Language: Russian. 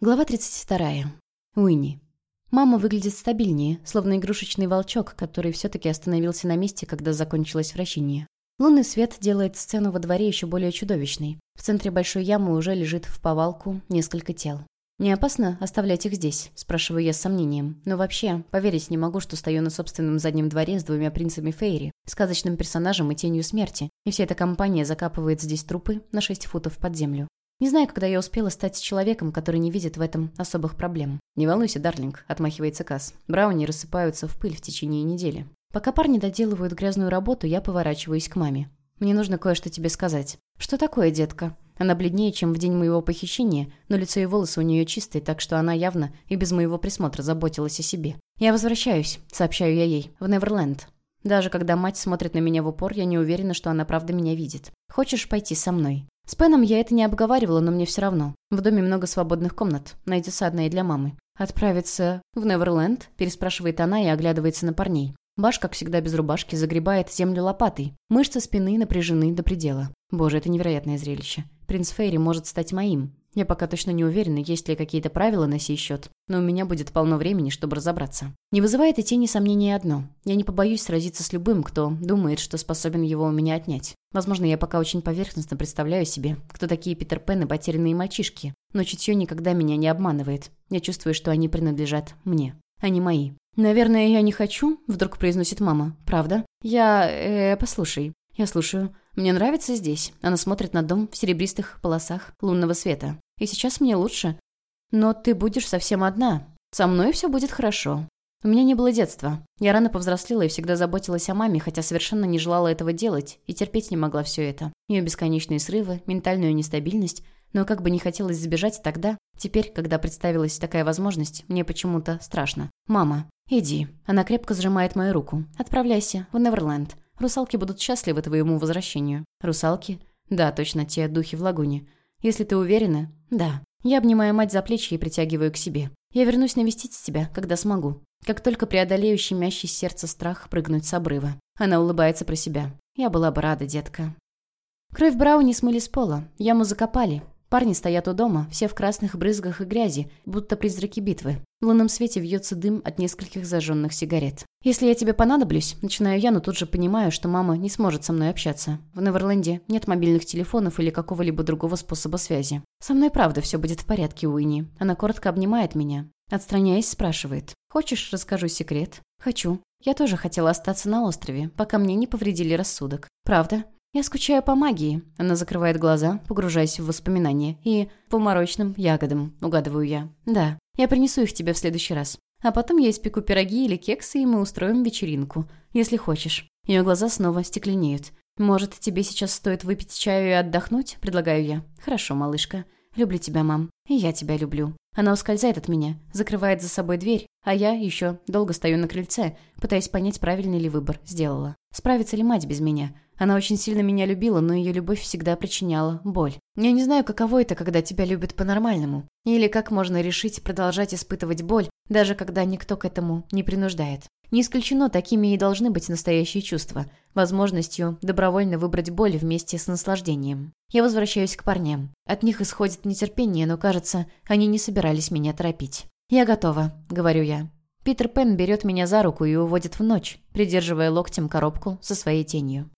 Глава 32. Уинни. Мама выглядит стабильнее, словно игрушечный волчок, который все-таки остановился на месте, когда закончилось вращение. Лунный свет делает сцену во дворе еще более чудовищной. В центре большой ямы уже лежит в повалку несколько тел. «Не опасно оставлять их здесь?» – спрашиваю я с сомнением. Но вообще, поверить не могу, что стою на собственном заднем дворе с двумя принцами Фейри, сказочным персонажем и тенью смерти, и вся эта компания закапывает здесь трупы на 6 футов под землю. Не знаю, когда я успела стать человеком, который не видит в этом особых проблем. «Не волнуйся, Дарлинг», — отмахивается Касс. «Брауни рассыпаются в пыль в течение недели». Пока парни доделывают грязную работу, я поворачиваюсь к маме. «Мне нужно кое-что тебе сказать». «Что такое, детка?» Она бледнее, чем в день моего похищения, но лицо и волосы у нее чистые, так что она явно и без моего присмотра заботилась о себе. «Я возвращаюсь», — сообщаю я ей, — «в Неверленд». Даже когда мать смотрит на меня в упор, я не уверена, что она правда меня видит. «Хочешь пойти со мной?» С Пеном я это не обговаривала, но мне все равно. В доме много свободных комнат. Найдется одна и для мамы. «Отправиться в Неверленд?» – переспрашивает она и оглядывается на парней. Баш, как всегда без рубашки, загребает землю лопатой. Мышцы спины напряжены до предела. Боже, это невероятное зрелище. Принц Фейри может стать моим. Я пока точно не уверена, есть ли какие-то правила на сей счет, но у меня будет полно времени, чтобы разобраться. Не вызывает и тени сомнения одно. Я не побоюсь сразиться с любым, кто думает, что способен его у меня отнять. Возможно, я пока очень поверхностно представляю себе, кто такие Питер Пен и потерянные мальчишки, но чутье никогда меня не обманывает. Я чувствую, что они принадлежат мне. Они мои. «Наверное, я не хочу», — вдруг произносит мама. «Правда?» «Я... э... послушай». «Я слушаю. Мне нравится здесь». Она смотрит на дом в серебристых полосах лунного света. «И сейчас мне лучше. Но ты будешь совсем одна. Со мной все будет хорошо. У меня не было детства. Я рано повзрослела и всегда заботилась о маме, хотя совершенно не желала этого делать и терпеть не могла все это. Ее бесконечные срывы, ментальную нестабильность. Но как бы не хотелось сбежать тогда, теперь, когда представилась такая возможность, мне почему-то страшно. «Мама, иди». Она крепко сжимает мою руку. «Отправляйся в Неверленд. Русалки будут счастливы твоему возвращению». «Русалки?» «Да, точно, те духи в лагуне. Если ты уверена?» «Да». Я обнимаю мать за плечи и притягиваю к себе. «Я вернусь навестить тебя, когда смогу. Как только преодолею щемящий сердце страх прыгнуть с обрыва. Она улыбается про себя. Я была бы рада, детка. Кровь Брауни смыли с пола. Яму закопали. Парни стоят у дома, все в красных брызгах и грязи, будто призраки битвы. В лунном свете вьется дым от нескольких зажженных сигарет. Если я тебе понадоблюсь, начинаю я, но тут же понимаю, что мама не сможет со мной общаться. В Неверленде нет мобильных телефонов или какого-либо другого способа связи. Со мной правда все будет в порядке, Уинни. Она коротко обнимает меня. Отстраняясь, спрашивает. «Хочешь, расскажу секрет?» «Хочу. Я тоже хотела остаться на острове, пока мне не повредили рассудок. Правда?» «Я скучаю по магии». Она закрывает глаза, погружаясь в воспоминания. «И по морочным ягодам», — угадываю я. «Да. Я принесу их тебе в следующий раз. А потом я испеку пироги или кексы, и мы устроим вечеринку. Если хочешь». Ее глаза снова стекленеют. «Может, тебе сейчас стоит выпить чаю и отдохнуть?» — предлагаю я. «Хорошо, малышка. Люблю тебя, мам. И я тебя люблю». Она ускользает от меня, закрывает за собой дверь, а я еще долго стою на крыльце, пытаясь понять, правильный ли выбор сделала. Справится ли мать без меня? Она очень сильно меня любила, но ее любовь всегда причиняла боль. Я не знаю, каково это, когда тебя любят по-нормальному. Или как можно решить продолжать испытывать боль, даже когда никто к этому не принуждает. Не исключено, такими и должны быть настоящие чувства, возможностью добровольно выбрать боль вместе с наслаждением. Я возвращаюсь к парням. От них исходит нетерпение, но, кажется, они не собирались меня торопить. «Я готова», — говорю я. Питер Пен берет меня за руку и уводит в ночь, придерживая локтем коробку со своей тенью.